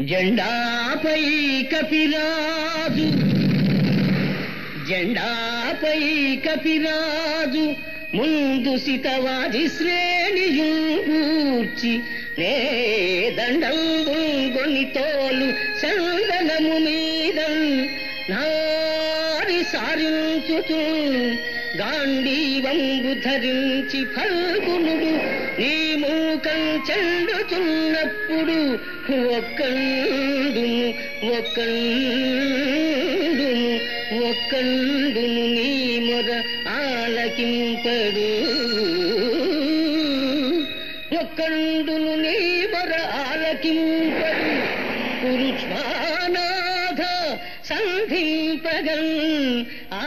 జెండాపై కపిరాజు. జెండాపై కపిరాజు. ముందు సితవాది శ్రేణియూర్చి నే దండంబుని తోలు చందనము మీద. నారి సారించుతూ గాంధీవంబు ధరించి ఫల్గునుడు లోకం చెండుతున్నప్పుడు ఒక్కండును ఒక్కండును ఒక్కండును నీ మొర ఆలకింపడు. ఒక్కండును నీ మొర ఆలకింపడు. పురుష్మానాథ సంధింపగం. ఆ